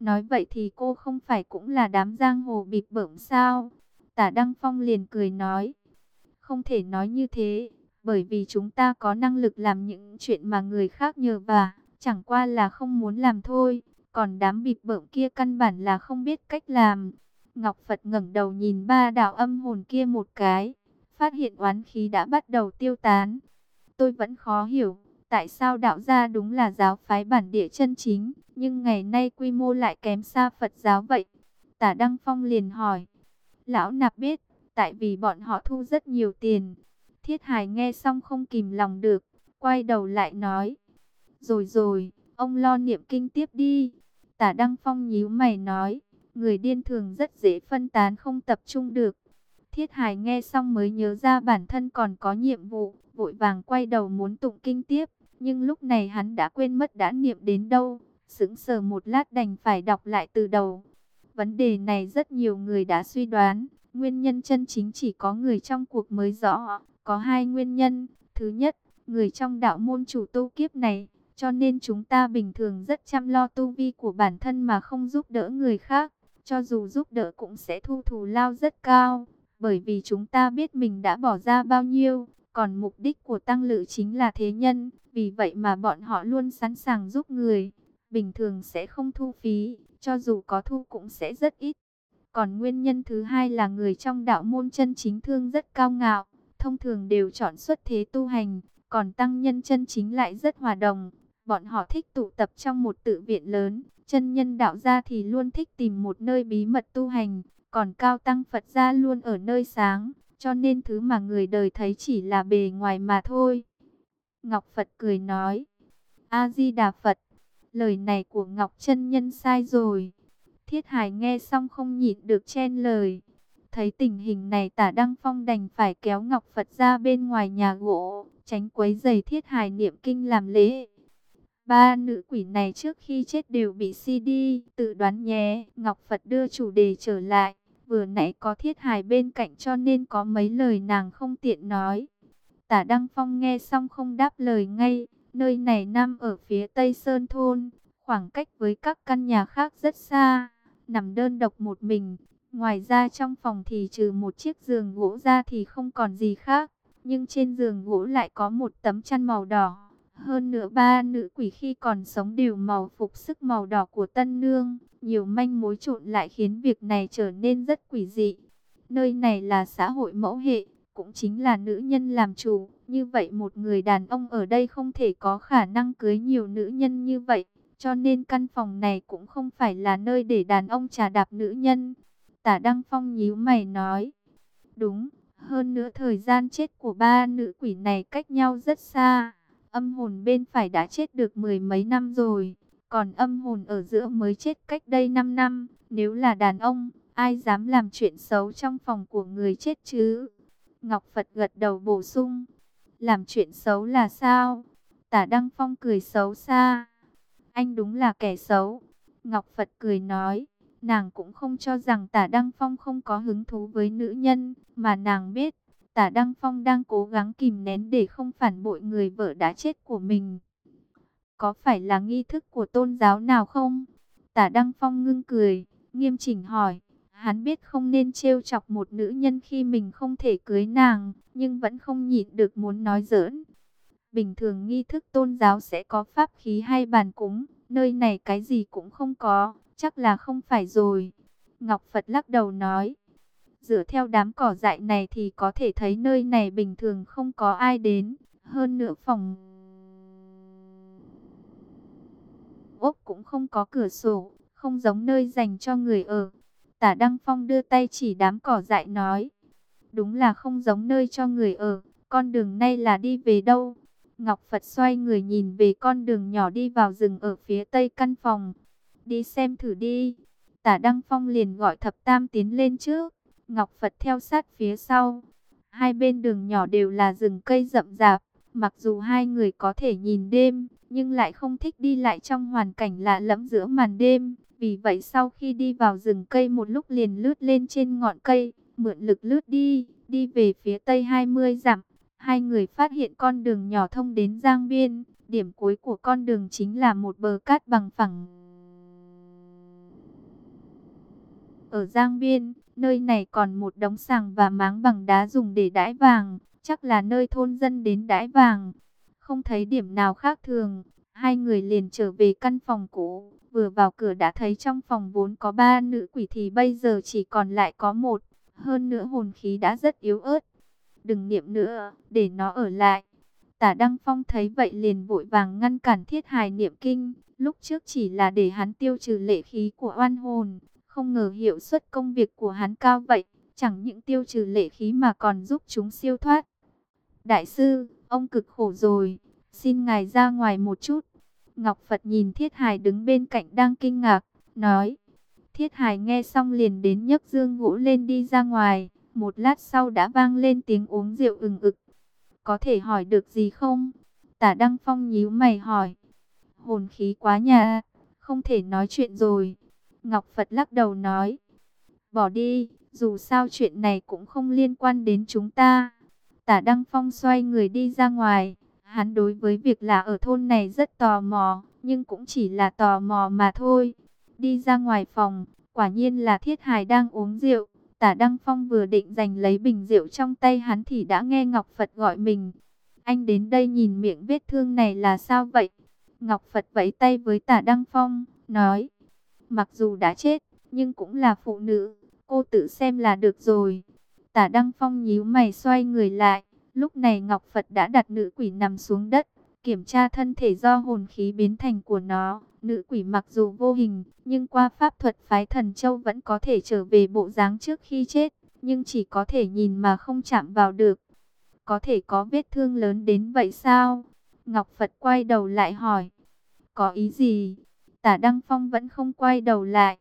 Nói vậy thì cô không phải cũng là đám giang hồ bịp bợm sao? Tả Đăng Phong liền cười nói. Không thể nói như thế, bởi vì chúng ta có năng lực làm những chuyện mà người khác nhờ bà, chẳng qua là không muốn làm thôi. Còn đám bịp bợm kia căn bản là không biết cách làm. Ngọc Phật ngẩng đầu nhìn ba đạo âm hồn kia một cái, phát hiện oán khí đã bắt đầu tiêu tán. Tôi vẫn khó hiểu, tại sao đạo gia đúng là giáo phái bản địa chân chính, nhưng ngày nay quy mô lại kém xa Phật giáo vậy. Tả Đăng Phong liền hỏi, lão nạp biết, tại vì bọn họ thu rất nhiều tiền. Thiết Hải nghe xong không kìm lòng được, quay đầu lại nói, rồi rồi, ông lo niệm kinh tiếp đi. Tả Đăng Phong nhíu mày nói, người điên thường rất dễ phân tán không tập trung được. Thiết Hải nghe xong mới nhớ ra bản thân còn có nhiệm vụ, vội vàng quay đầu muốn tụng kinh tiếp, nhưng lúc này hắn đã quên mất đã niệm đến đâu, sững sờ một lát đành phải đọc lại từ đầu. Vấn đề này rất nhiều người đã suy đoán, nguyên nhân chân chính chỉ có người trong cuộc mới rõ, có hai nguyên nhân. Thứ nhất, người trong đạo môn chủ tu kiếp này, cho nên chúng ta bình thường rất chăm lo tu vi của bản thân mà không giúp đỡ người khác, cho dù giúp đỡ cũng sẽ thu thù lao rất cao, bởi vì chúng ta biết mình đã bỏ ra bao nhiêu, còn mục đích của tăng lự chính là thế nhân, vì vậy mà bọn họ luôn sẵn sàng giúp người, bình thường sẽ không thu phí, cho dù có thu cũng sẽ rất ít. Còn nguyên nhân thứ hai là người trong đạo môn chân chính thương rất cao ngạo, thông thường đều chọn xuất thế tu hành, còn tăng nhân chân chính lại rất hòa đồng. Bọn họ thích tụ tập trong một tự viện lớn, chân nhân đạo gia thì luôn thích tìm một nơi bí mật tu hành, còn cao tăng Phật gia luôn ở nơi sáng, cho nên thứ mà người đời thấy chỉ là bề ngoài mà thôi. Ngọc Phật cười nói, A-di-đà Phật, lời này của Ngọc chân Nhân sai rồi. Thiết Hải nghe xong không nhịn được chen lời. Thấy tình hình này tả Đăng Phong đành phải kéo Ngọc Phật ra bên ngoài nhà gỗ, tránh quấy giày Thiết Hải niệm kinh làm lễ. Ba nữ quỷ này trước khi chết đều bị si đi, tự đoán nhé. Ngọc Phật đưa chủ đề trở lại, vừa nãy có Thiết hài bên cạnh cho nên có mấy lời nàng không tiện nói. Tả Đăng Phong nghe xong không đáp lời ngay, nơi này nằm ở phía tây Sơn Thôn, khoảng cách với các căn nhà khác rất xa, nằm đơn độc một mình. Ngoài ra trong phòng thì trừ một chiếc giường gỗ ra thì không còn gì khác, nhưng trên giường gỗ lại có một tấm chăn màu đỏ. Hơn nữa ba nữ quỷ khi còn sống đều màu phục sức màu đỏ của tân nương, nhiều manh mối trộn lại khiến việc này trở nên rất quỷ dị. Nơi này là xã hội mẫu hệ, cũng chính là nữ nhân làm chủ. Như vậy một người đàn ông ở đây không thể có khả năng cưới nhiều nữ nhân như vậy. Cho nên căn phòng này cũng không phải là nơi để đàn ông trà đạp nữ nhân. Tả Đăng Phong nhíu mày nói. Đúng, hơn nữa thời gian chết của ba nữ quỷ này cách nhau rất xa. Âm hồn bên phải đã chết được mười mấy năm rồi. Còn âm hồn ở giữa mới chết cách đây 5 năm. Nếu là đàn ông, ai dám làm chuyện xấu trong phòng của người chết chứ? Ngọc Phật gật đầu bổ sung. Làm chuyện xấu là sao? Tả Đăng Phong cười xấu xa. Anh đúng là kẻ xấu. Ngọc Phật cười nói. Nàng cũng không cho rằng tả Đăng Phong không có hứng thú với nữ nhân. Mà nàng biết, tả Đăng Phong đang cố gắng kìm nén để không phản bội người vợ đã chết của mình. Có phải là nghi thức của tôn giáo nào không? Tả Đăng Phong ngưng cười, nghiêm chỉnh hỏi. Hắn biết không nên trêu chọc một nữ nhân khi mình không thể cưới nàng, nhưng vẫn không nhịn được muốn nói giỡn. Bình thường nghi thức tôn giáo sẽ có pháp khí hay bàn cúng, nơi này cái gì cũng không có, chắc là không phải rồi. Ngọc Phật lắc đầu nói, dựa theo đám cỏ dại này thì có thể thấy nơi này bình thường không có ai đến, hơn nữa phòng ốc cũng không có cửa sổ, không giống nơi dành cho người ở. Tả Đăng Phong đưa tay chỉ đám cỏ dại nói. Đúng là không giống nơi cho người ở. Con đường này là đi về đâu? Ngọc Phật xoay người nhìn về con đường nhỏ đi vào rừng ở phía tây căn phòng. Đi xem thử đi. Tả Đăng Phong liền gọi thập tam tiến lên trước. Ngọc Phật theo sát phía sau. Hai bên đường nhỏ đều là rừng cây rậm rạp. Mặc dù hai người có thể nhìn đêm, nhưng lại không thích đi lại trong hoàn cảnh lạ lẫm giữa màn đêm. Vì vậy sau khi đi vào rừng cây một lúc liền lướt lên trên ngọn cây, mượn lực lướt đi, đi về phía tây 20 dặm. Hai người phát hiện con đường nhỏ thông đến Giang Biên, điểm cuối của con đường chính là một bờ cát bằng phẳng. ở Giang Biên, nơi này còn một đống sàng và máng bằng đá dùng để đãi vàng, chắc là nơi thôn dân đến đãi vàng. Không thấy điểm nào khác thường, hai người liền trở về căn phòng cũ, vừa vào cửa đã thấy trong phòng vốn có ba nữ quỷ thì bây giờ chỉ còn lại có một, hơn nữa hồn khí đã rất yếu ớt. Đừng niệm nữa, để nó ở lại. Tả Đăng Phong thấy vậy liền vội vàng ngăn cản thiết hài niệm kinh, lúc trước chỉ là để hắn tiêu trừ lệ khí của oan hồn, không ngờ hiệu suất công việc của hắn cao vậy, chẳng những tiêu trừ lệ khí mà còn giúp chúng siêu thoát. Đại sư, ông cực khổ rồi, xin ngài ra ngoài một chút. Ngọc Phật nhìn Thiết Hải đứng bên cạnh đang kinh ngạc, nói. Thiết Hải nghe xong liền đến nhấc dương gỗ lên đi ra ngoài, một lát sau đã vang lên tiếng uống rượu ừng ực. Có thể hỏi được gì không? Tả Đăng Phong nhíu mày hỏi. Hồn khí quá nhà, không thể nói chuyện rồi. Ngọc Phật lắc đầu nói. Bỏ đi, dù sao chuyện này cũng không liên quan đến chúng ta. Tả Đăng Phong xoay người đi ra ngoài. Hắn đối với việc là ở thôn này rất tò mò, nhưng cũng chỉ là tò mò mà thôi. Đi ra ngoài phòng, quả nhiên là Thiết Hải đang uống rượu. Tả Đăng Phong vừa định giành lấy bình rượu trong tay hắn thì đã nghe Ngọc Phật gọi mình. Anh đến đây nhìn miệng vết thương này là sao vậy? Ngọc Phật vẫy tay với Tả Đăng Phong, nói. Mặc dù đã chết, nhưng cũng là phụ nữ, cô tự xem là được rồi. Tả Đăng Phong nhíu mày xoay người lại, lúc này Ngọc Phật đã đặt nữ quỷ nằm xuống đất, kiểm tra thân thể do hồn khí biến thành của nó. Nữ quỷ mặc dù vô hình, nhưng qua pháp thuật phái thần châu vẫn có thể trở về bộ dáng trước khi chết, nhưng chỉ có thể nhìn mà không chạm vào được. Có thể có vết thương lớn đến vậy sao? Ngọc Phật quay đầu lại hỏi. Có ý gì? Tả Đăng Phong vẫn không quay đầu lại.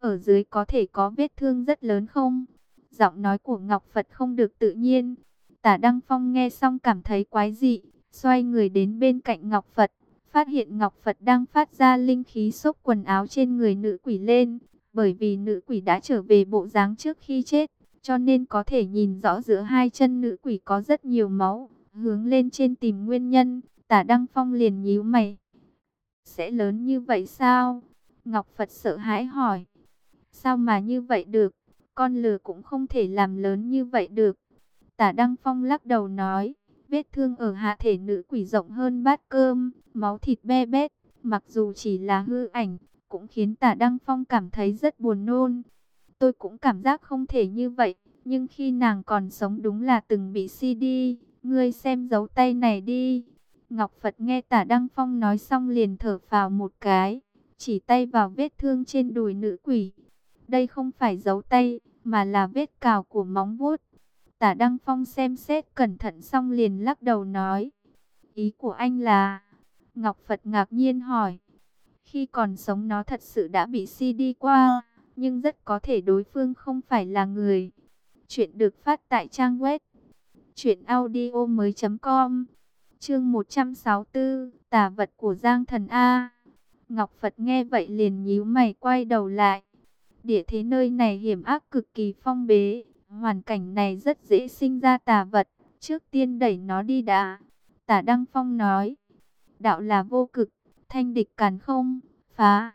Ở dưới có thể có vết thương rất lớn không? Giọng nói của Ngọc Phật không được tự nhiên. Tả Đăng Phong nghe xong cảm thấy quái dị, xoay người đến bên cạnh Ngọc Phật, phát hiện Ngọc Phật đang phát ra linh khí xốc quần áo trên người nữ quỷ lên, bởi vì nữ quỷ đã trở về bộ dáng trước khi chết, cho nên có thể nhìn rõ giữa hai chân nữ quỷ có rất nhiều máu, hướng lên trên tìm nguyên nhân, tả Đăng Phong liền nhíu mày. Sẽ lớn như vậy sao? Ngọc Phật sợ hãi hỏi. Sao mà như vậy được? Con lừa cũng không thể làm lớn như vậy được. Tả Đăng Phong lắc đầu nói, vết thương ở hạ thể nữ quỷ rộng hơn bát cơm, máu thịt be bét, mặc dù chỉ là hư ảnh, cũng khiến tả Đăng Phong cảm thấy rất buồn nôn. Tôi cũng cảm giác không thể như vậy, nhưng khi nàng còn sống đúng là từng bị si đi. ngươi xem dấu tay này đi. Ngọc Phật nghe tả Đăng Phong nói xong liền thở vào một cái, chỉ tay vào vết thương trên đùi nữ quỷ. Đây không phải dấu tay, mà là vết cào của móng vuốt. Tả Đăng Phong xem xét cẩn thận xong liền lắc đầu nói. Ý của anh là... Ngọc Phật ngạc nhiên hỏi. Khi còn sống nó thật sự đã bị si đi qua, nhưng rất có thể đối phương không phải là người. Chuyện được phát tại trang web. Chuyện audio mới com Chương 164 Tả vật của Giang Thần A Ngọc Phật nghe vậy liền nhíu mày quay đầu lại. Địa thế nơi này hiểm ác cực kỳ phong bế Hoàn cảnh này rất dễ sinh ra tà vật, trước tiên đẩy nó đi đã. Tả Đăng Phong nói, đạo là vô cực, thanh địch càn không, phá.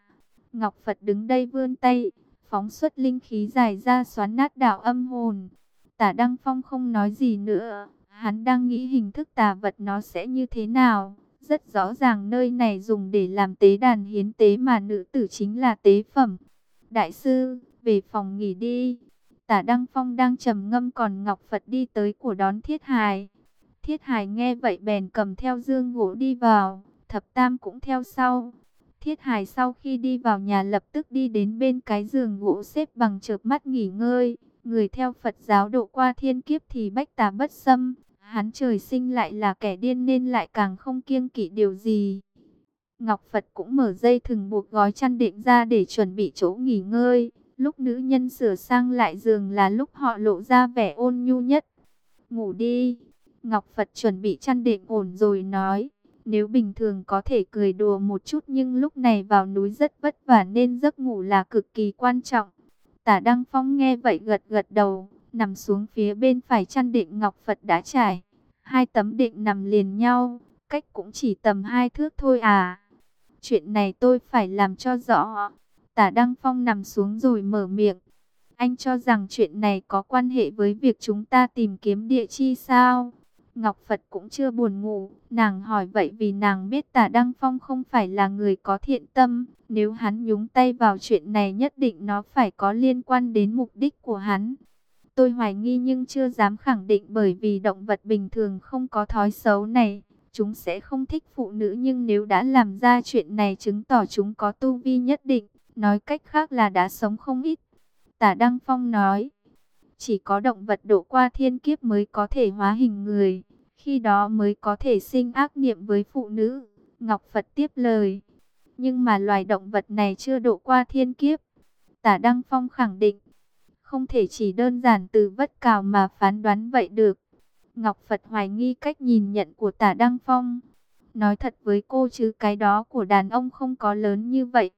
Ngọc Phật đứng đây vươn tay, phóng xuất linh khí dài ra xoắn nát đạo âm hồn. Tả Đăng Phong không nói gì nữa, hắn đang nghĩ hình thức tà vật nó sẽ như thế nào. Rất rõ ràng nơi này dùng để làm tế đàn hiến tế mà nữ tử chính là tế phẩm. Đại sư, về phòng nghỉ đi. Tả Đăng Phong đang trầm ngâm còn Ngọc Phật đi tới của đón Thiết Hài. Thiết Hài nghe vậy bèn cầm theo dương gỗ đi vào, thập tam cũng theo sau. Thiết Hài sau khi đi vào nhà lập tức đi đến bên cái giường gỗ xếp bằng chợp mắt nghỉ ngơi. Người theo Phật giáo độ qua thiên kiếp thì bách tà bất xâm. Hắn trời sinh lại là kẻ điên nên lại càng không kiêng kỵ điều gì. Ngọc Phật cũng mở dây thừng buộc gói chăn đệm ra để chuẩn bị chỗ nghỉ ngơi. Lúc nữ nhân sửa sang lại giường là lúc họ lộ ra vẻ ôn nhu nhất. Ngủ đi. Ngọc Phật chuẩn bị chăn đệm ổn rồi nói. Nếu bình thường có thể cười đùa một chút nhưng lúc này vào núi rất vất vả nên giấc ngủ là cực kỳ quan trọng. Tả Đăng Phong nghe vậy gật gật đầu, nằm xuống phía bên phải chăn đệm Ngọc Phật đã trải. Hai tấm đệm nằm liền nhau, cách cũng chỉ tầm hai thước thôi à. Chuyện này tôi phải làm cho rõ. Tả Đăng Phong nằm xuống rồi mở miệng. Anh cho rằng chuyện này có quan hệ với việc chúng ta tìm kiếm địa chi sao? Ngọc Phật cũng chưa buồn ngủ, nàng hỏi vậy vì nàng biết tả Đăng Phong không phải là người có thiện tâm, nếu hắn nhúng tay vào chuyện này nhất định nó phải có liên quan đến mục đích của hắn. Tôi hoài nghi nhưng chưa dám khẳng định bởi vì động vật bình thường không có thói xấu này, chúng sẽ không thích phụ nữ nhưng nếu đã làm ra chuyện này chứng tỏ chúng có tu vi nhất định, nói cách khác là đã sống không ít. Tả Đăng Phong nói, chỉ có động vật độ qua thiên kiếp mới có thể hóa hình người, khi đó mới có thể sinh ác niệm với phụ nữ. Ngọc Phật tiếp lời, nhưng mà loài động vật này chưa độ qua thiên kiếp. Tả Đăng Phong khẳng định, không thể chỉ đơn giản từ vất cào mà phán đoán vậy được. Ngọc Phật hoài nghi cách nhìn nhận của tả Đăng Phong. Nói thật với cô chứ cái đó của đàn ông không có lớn như vậy.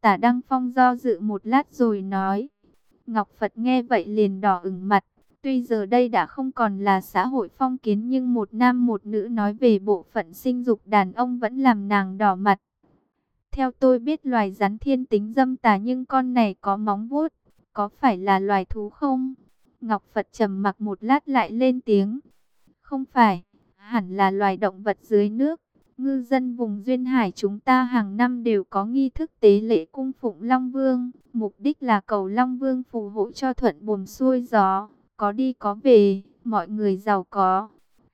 Tả Đăng Phong do dự một lát rồi nói. Ngọc Phật nghe vậy liền đỏ ửng mặt. Tuy giờ đây đã không còn là xã hội phong kiến nhưng một nam một nữ nói về bộ phận sinh dục đàn ông vẫn làm nàng đỏ mặt. Theo tôi biết loài rắn thiên tính dâm tà nhưng con này có móng vuốt, có phải là loài thú không? Ngọc Phật trầm mặc một lát lại lên tiếng. Không phải, hẳn là loài động vật dưới nước. Ngư dân vùng Duyên Hải chúng ta hàng năm đều có nghi thức tế lễ cung phụng Long Vương. Mục đích là cầu Long Vương phù hộ cho thuận buồm xuôi gió, có đi có về, mọi người giàu có.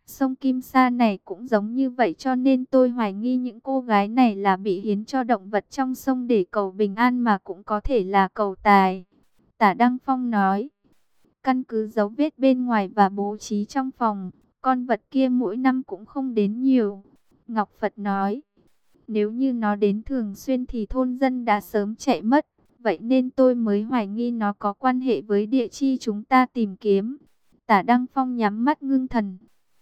Sông Kim Sa này cũng giống như vậy cho nên tôi hoài nghi những cô gái này là bị hiến cho động vật trong sông để cầu bình an mà cũng có thể là cầu tài. Tả Đăng Phong nói, căn cứ dấu vết bên ngoài và bố trí trong phòng, con vật kia mỗi năm cũng không đến nhiều. Ngọc Phật nói, nếu như nó đến thường xuyên thì thôn dân đã sớm chạy mất. Vậy nên tôi mới hoài nghi nó có quan hệ với địa chi chúng ta tìm kiếm. Tả Đăng Phong nhắm mắt ngưng thần.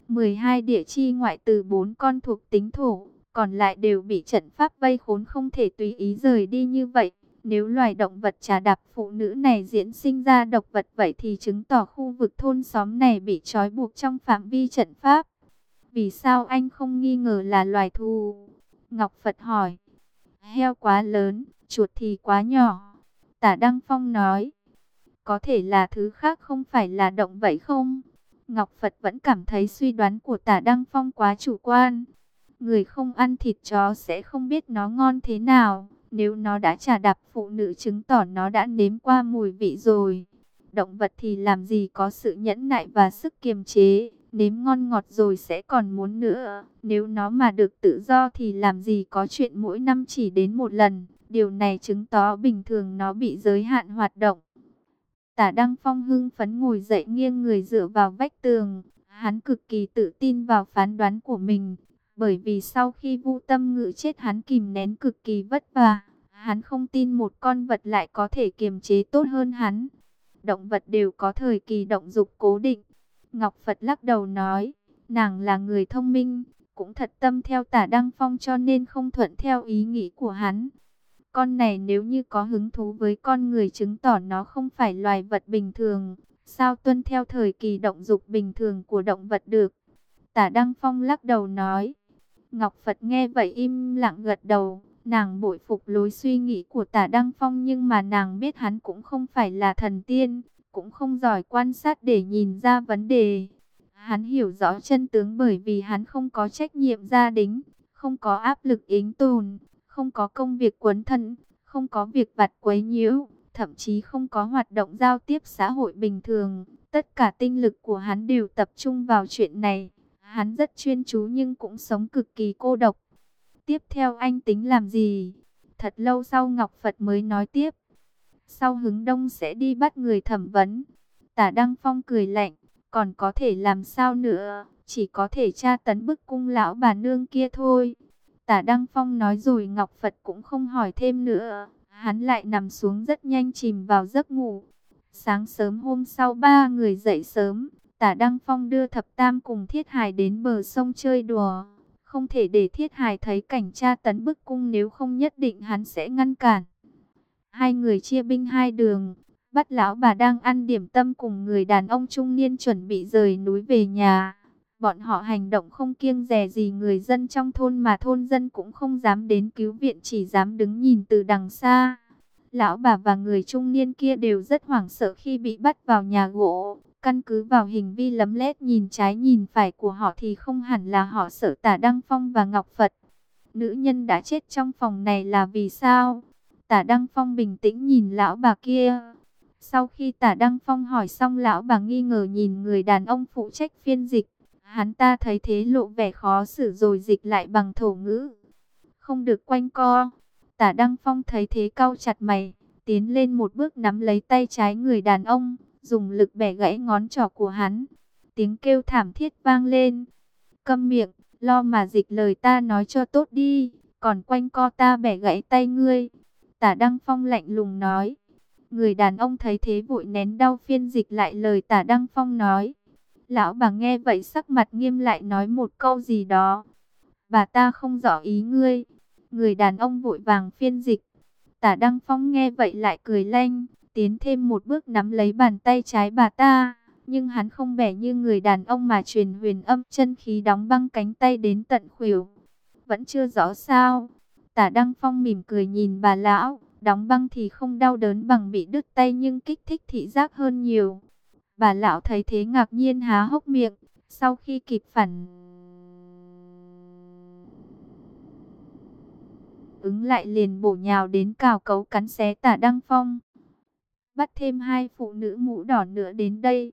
12 địa chi ngoại từ 4 con thuộc tính thổ, còn lại đều bị trận pháp vây khốn không thể tùy ý rời đi như vậy. Nếu loài động vật trà đạp phụ nữ này diễn sinh ra độc vật vậy thì chứng tỏ khu vực thôn xóm này bị trói buộc trong phạm vi trận pháp. Vì sao anh không nghi ngờ là loài thù? Ngọc Phật hỏi. Heo quá lớn, chuột thì quá nhỏ. Tả Đăng Phong nói. Có thể là thứ khác không phải là động vậy không? Ngọc Phật vẫn cảm thấy suy đoán của tả Đăng Phong quá chủ quan. Người không ăn thịt chó sẽ không biết nó ngon thế nào. Nếu nó đã trả đạp, phụ nữ chứng tỏ nó đã nếm qua mùi vị rồi. Động vật thì làm gì có sự nhẫn nại và sức kiềm chế. Nếm ngon ngọt rồi sẽ còn muốn nữa. Nếu nó mà được tự do thì làm gì có chuyện mỗi năm chỉ đến một lần. Điều này chứng tỏ bình thường nó bị giới hạn hoạt động. Tả Đăng Phong hưng phấn ngồi dậy nghiêng người dựa vào vách tường. Hắn cực kỳ tự tin vào phán đoán của mình. Bởi vì sau khi vu tâm ngự chết hắn kìm nén cực kỳ vất vả. Hắn không tin một con vật lại có thể kiềm chế tốt hơn hắn. Động vật đều có thời kỳ động dục cố định. Ngọc Phật lắc đầu nói, nàng là người thông minh, cũng thật tâm theo tả Đăng Phong cho nên không thuận theo ý nghĩ của hắn. Con này nếu như có hứng thú với con người chứng tỏ nó không phải loài vật bình thường, sao tuân theo thời kỳ động dục bình thường của động vật được. Tả Đăng Phong lắc đầu nói, Ngọc Phật nghe vậy im lặng gật đầu, nàng bội phục lối suy nghĩ của tả Đăng Phong nhưng mà nàng biết hắn cũng không phải là thần tiên, cũng không giỏi quan sát để nhìn ra vấn đề. Hắn hiểu rõ chân tướng bởi vì hắn không có trách nhiệm gia đình, không có áp lực ính tồn, không có công việc quấn thân, không có việc vặt quấy nhiễu, thậm chí không có hoạt động giao tiếp xã hội bình thường. Tất cả tinh lực của hắn đều tập trung vào chuyện này. Hắn rất chuyên chú nhưng cũng sống cực kỳ cô độc. Tiếp theo anh tính làm gì? Thật lâu sau Ngọc Phật mới nói tiếp. Sau hứng đông sẽ đi bắt người thẩm vấn. Tả Đăng Phong cười lạnh. Còn có thể làm sao nữa? Chỉ có thể tra tấn bức cung lão bà nương kia thôi. Tả Đăng Phong nói rồi Ngọc Phật cũng không hỏi thêm nữa. Hắn lại nằm xuống rất nhanh chìm vào giấc ngủ. Sáng sớm hôm sau ba người dậy sớm. Tả Đăng Phong đưa Thập Tam cùng Thiết Hải đến bờ sông chơi đùa. Không thể để Thiết Hải thấy cảnh tra tấn bức cung nếu không nhất định hắn sẽ ngăn cản. Hai người chia binh hai đường, bắt lão bà đang ăn điểm tâm cùng người đàn ông trung niên chuẩn bị rời núi về nhà. Bọn họ hành động không kiêng dè gì người dân trong thôn mà thôn dân cũng không dám đến cứu viện chỉ dám đứng nhìn từ đằng xa. Lão bà và người trung niên kia đều rất hoảng sợ khi bị bắt vào nhà gỗ. Căn cứ vào hình vi lấm lét nhìn trái nhìn phải của họ thì không hẳn là họ sợ tả Đăng Phong và Ngọc Phật. Nữ nhân đã chết trong phòng này là vì sao? Tả Đăng Phong bình tĩnh nhìn lão bà kia. Sau khi tả Đăng Phong hỏi xong lão bà nghi ngờ nhìn người đàn ông phụ trách phiên dịch. Hắn ta thấy thế lộ vẻ khó xử rồi dịch lại bằng thổ ngữ. Không được quanh co. Tả Đăng Phong thấy thế cau chặt mày, tiến lên một bước nắm lấy tay trái người đàn ông, dùng lực bẻ gãy ngón trỏ của hắn. Tiếng kêu thảm thiết vang lên. Câm miệng, lo mà dịch lời ta nói cho tốt đi, còn quanh co ta bẻ gãy tay ngươi. Tả Đăng Phong lạnh lùng nói. Người đàn ông thấy thế vội nén đau phiên dịch lại lời tả Đăng Phong nói. Lão bà nghe vậy sắc mặt nghiêm lại nói một câu gì đó. Bà ta không rõ ý ngươi. Người đàn ông vội vàng phiên dịch. Tả Đăng Phong nghe vậy lại cười lanh, tiến thêm một bước nắm lấy bàn tay trái bà ta. Nhưng hắn không bẻ như người đàn ông mà truyền huyền âm chân khí đóng băng cánh tay đến tận khuỷu. Vẫn chưa rõ sao. Tả Đăng Phong mỉm cười nhìn bà lão, đóng băng thì không đau đớn bằng bị đứt tay nhưng kích thích thị giác hơn nhiều. Bà lão thấy thế ngạc nhiên há hốc miệng, sau khi kịp phản ứng lại liền bổ nhào đến cào cấu cắn xé tả Đăng Phong. Bắt thêm hai phụ nữ mũ đỏ nữa đến đây.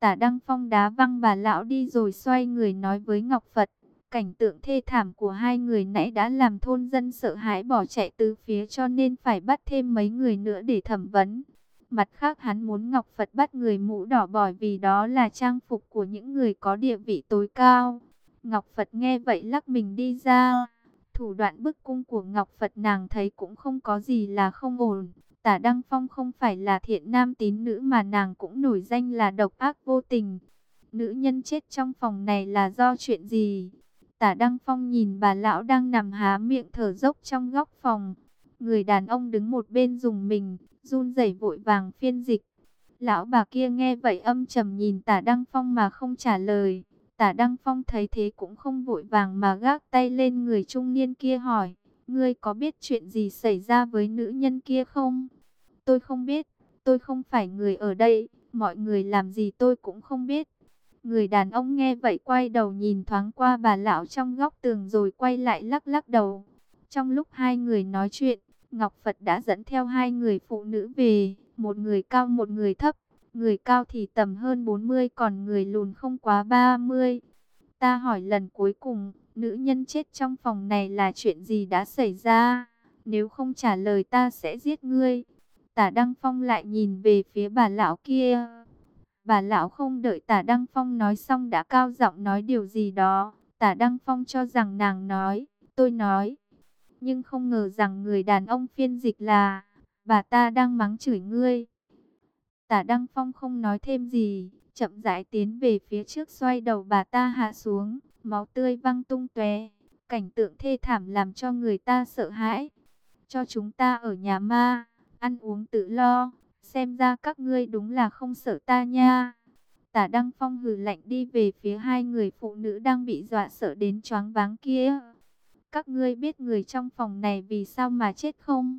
Tả Đăng Phong đá văng bà lão đi rồi xoay người nói với Ngọc Phật. Cảnh tượng thê thảm của hai người nãy đã làm thôn dân sợ hãi bỏ chạy từ phía cho nên phải bắt thêm mấy người nữa để thẩm vấn. Mặt khác hắn muốn Ngọc Phật bắt người mũ đỏ bởi vì đó là trang phục của những người có địa vị tối cao. Ngọc Phật nghe vậy lắc mình đi ra. Thủ đoạn bức cung của Ngọc Phật nàng thấy cũng không có gì là không ổn. Tả Đăng Phong không phải là thiện nam tín nữ mà nàng cũng nổi danh là độc ác vô tình. Nữ nhân chết trong phòng này là do chuyện gì? Tả Đăng Phong nhìn bà lão đang nằm há miệng thở dốc trong góc phòng. Người đàn ông đứng một bên dùng mình, run rẩy vội vàng phiên dịch. Lão bà kia nghe vậy âm trầm nhìn tả Đăng Phong mà không trả lời. Tả Đăng Phong thấy thế cũng không vội vàng mà gác tay lên người trung niên kia hỏi. Ngươi có biết chuyện gì xảy ra với nữ nhân kia không? Tôi không biết, tôi không phải người ở đây, mọi người làm gì tôi cũng không biết. Người đàn ông nghe vậy quay đầu nhìn thoáng qua bà lão trong góc tường rồi quay lại lắc lắc đầu. Trong lúc hai người nói chuyện, Ngọc Phật đã dẫn theo hai người phụ nữ về, một người cao một người thấp. Người cao thì tầm hơn 40 còn người lùn không quá 30. Ta hỏi lần cuối cùng, nữ nhân chết trong phòng này là chuyện gì đã xảy ra? Nếu không trả lời ta sẽ giết ngươi. Tả Đăng Phong lại nhìn về phía bà lão kia. Bà lão không đợi tả Đăng Phong nói xong đã cao giọng nói điều gì đó. Tả Đăng Phong cho rằng nàng nói, tôi nói. Nhưng không ngờ rằng người đàn ông phiên dịch là, bà ta đang mắng chửi ngươi. Tả Đăng Phong không nói thêm gì, chậm rãi tiến về phía trước xoay đầu bà ta hạ xuống, máu tươi văng tung tóe, cảnh tượng thê thảm làm cho người ta sợ hãi. Cho chúng ta ở nhà ma, ăn uống tự lo, xem ra các ngươi đúng là không sợ ta nha. Tả Đăng Phong hừ lạnh đi về phía hai người phụ nữ đang bị dọa sợ đến choáng váng kia. Các ngươi biết người trong phòng này vì sao mà chết không?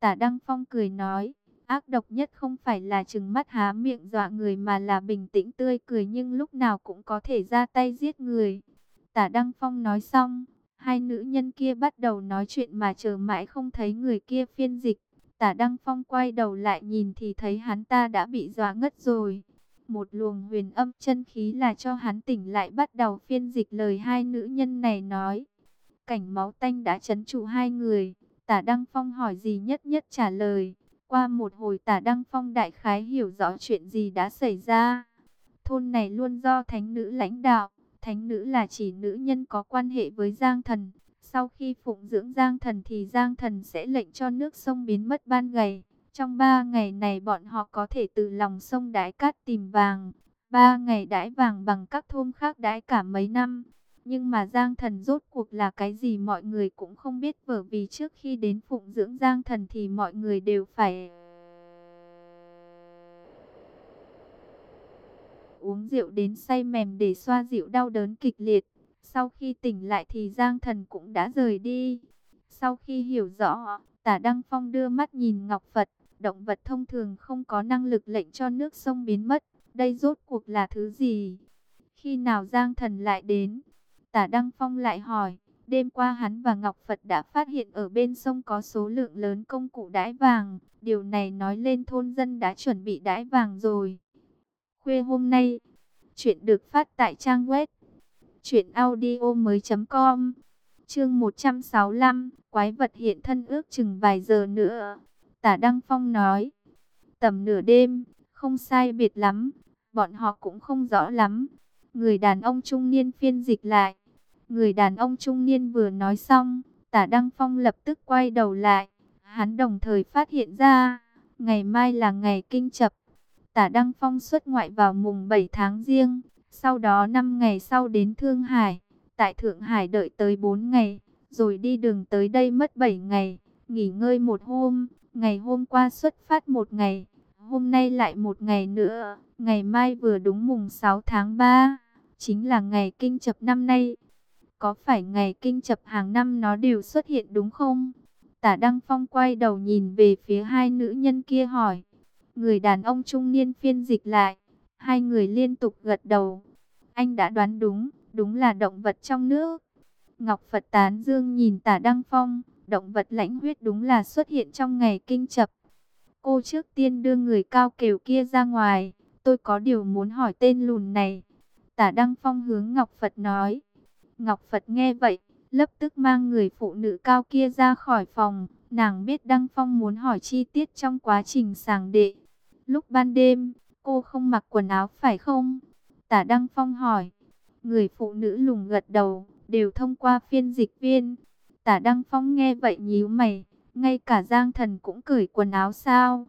Tả Đăng Phong cười nói, ác độc nhất không phải là trừng mắt há miệng dọa người mà là bình tĩnh tươi cười nhưng lúc nào cũng có thể ra tay giết người. Tả Đăng Phong nói xong, hai nữ nhân kia bắt đầu nói chuyện mà chờ mãi không thấy người kia phiên dịch. Tả Đăng Phong quay đầu lại nhìn thì thấy hắn ta đã bị dọa ngất rồi. Một luồng huyền âm chân khí là cho hắn tỉnh lại bắt đầu phiên dịch lời hai nữ nhân này nói. Cảnh máu tanh đã chấn trụ hai người. Tả Đăng Phong hỏi gì nhất nhất trả lời. Qua một hồi tả Đăng Phong đại khái hiểu rõ chuyện gì đã xảy ra. Thôn này luôn do thánh nữ lãnh đạo. Thánh nữ là chỉ nữ nhân có quan hệ với Giang Thần. Sau khi phụng dưỡng Giang Thần thì Giang Thần sẽ lệnh cho nước sông biến mất ban ngày. Trong ba ngày này bọn họ có thể từ lòng sông đái cát tìm vàng. Ba ngày đái vàng bằng các thôn khác đái cả mấy năm. Nhưng mà Giang Thần rốt cuộc là cái gì mọi người cũng không biết bởi vì trước khi đến phụng dưỡng Giang Thần thì mọi người đều phải uống rượu đến say mềm để xoa dịu đau đớn kịch liệt. Sau khi tỉnh lại thì Giang Thần cũng đã rời đi. Sau khi hiểu rõ, Tả Đăng Phong đưa mắt nhìn Ngọc Phật, động vật thông thường không có năng lực lệnh cho nước sông biến mất. Đây rốt cuộc là thứ gì? Khi nào Giang Thần lại đến? Tả Đăng Phong lại hỏi. Đêm qua hắn và Ngọc Phật đã phát hiện ở bên sông có số lượng lớn công cụ đãi vàng. Điều này nói lên thôn dân đã chuẩn bị đãi vàng rồi. Khuya hôm nay, chuyện được phát tại trang web truyệnaudiomoi.com. Chương 165, quái vật hiện thân ước chừng vài giờ nữa. Tả Đăng Phong nói, tầm nửa đêm, không sai biệt lắm, bọn họ cũng không rõ lắm. Người đàn ông trung niên phiên dịch lại. Người đàn ông trung niên vừa nói xong, tả Đăng Phong lập tức quay đầu lại. Hắn đồng thời phát hiện ra, ngày mai là ngày kinh chập. Tả Đăng Phong xuất ngoại vào mùng 7 tháng riêng, sau đó 5 ngày sau đến Thương Hải. Tại Thượng Hải đợi tới 4 ngày, rồi đi đường tới đây mất 7 ngày, nghỉ ngơi một hôm. Ngày hôm qua xuất phát một ngày, hôm nay lại một ngày nữa, ngày mai vừa đúng mùng 6 tháng 3, chính là ngày kinh chập năm nay. Có phải ngày kinh chập hàng năm nó đều xuất hiện đúng không? Tả Đăng Phong quay đầu nhìn về phía hai nữ nhân kia hỏi. Người đàn ông trung niên phiên dịch lại. Hai người liên tục gật đầu. Anh đã đoán đúng, đúng là động vật trong nước. Ngọc Phật Tán Dương nhìn tả Đăng Phong. Động vật lãnh huyết đúng là xuất hiện trong ngày kinh chập. Cô trước tiên đưa người cao kiều kia ra ngoài. Tôi có điều muốn hỏi tên lùn này. Tả Đăng Phong hướng Ngọc Phật nói. Ngọc Phật nghe vậy, lập tức mang người phụ nữ cao kia ra khỏi phòng. Nàng biết Đăng Phong muốn hỏi chi tiết trong quá trình sàng đệ. Lúc ban đêm, cô không mặc quần áo phải không? Tả Đăng Phong hỏi. Người phụ nữ lùng gật đầu, đều thông qua phiên dịch viên. Tả Đăng Phong nghe vậy nhíu mày, ngay cả Giang Thần cũng cởi quần áo sao?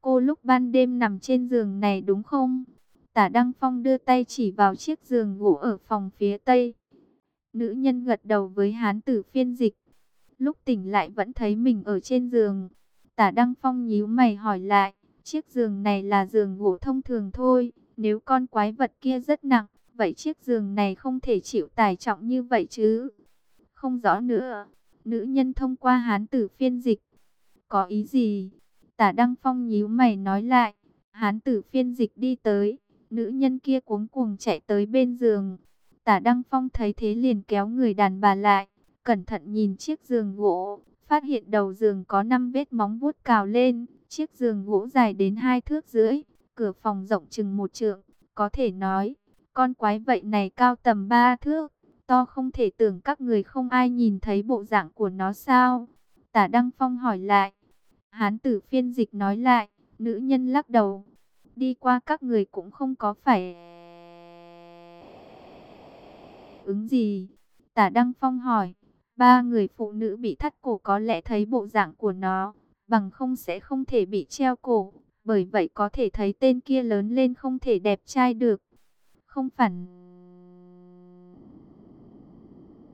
Cô lúc ban đêm nằm trên giường này đúng không? Tả Đăng Phong đưa tay chỉ vào chiếc giường gỗ ở phòng phía tây. Nữ nhân gật đầu với hán tử phiên dịch. Lúc tỉnh lại vẫn thấy mình ở trên giường. Tả Đăng Phong nhíu mày hỏi lại, chiếc giường này là giường gỗ thông thường thôi. Nếu con quái vật kia rất nặng, vậy chiếc giường này không thể chịu tải trọng như vậy chứ? Không rõ nữa. Nữ nhân thông qua hán tử phiên dịch. Có ý gì? Tả Đăng Phong nhíu mày nói lại. Hán tử phiên dịch đi tới. Nữ nhân kia cuống cuồng chạy tới bên giường. Tả Đăng Phong thấy thế liền kéo người đàn bà lại. Cẩn thận nhìn chiếc giường gỗ. Phát hiện đầu giường có 5 vết móng vuốt cào lên. Chiếc giường gỗ dài đến hai thước rưỡi. Cửa phòng rộng chừng một trượng. Có thể nói, con quái vậy này cao tầm ba thước to không thể tưởng các người không ai nhìn thấy bộ dạng của nó sao? Tả Đăng Phong hỏi lại. Hán tử phiên dịch nói lại, nữ nhân lắc đầu. Đi qua các người cũng không có phải... Ứng gì? Tả Đăng Phong hỏi. Ba người phụ nữ bị thắt cổ có lẽ thấy bộ dạng của nó, bằng không sẽ không thể bị treo cổ. Bởi vậy có thể thấy tên kia lớn lên không thể đẹp trai được. Không phản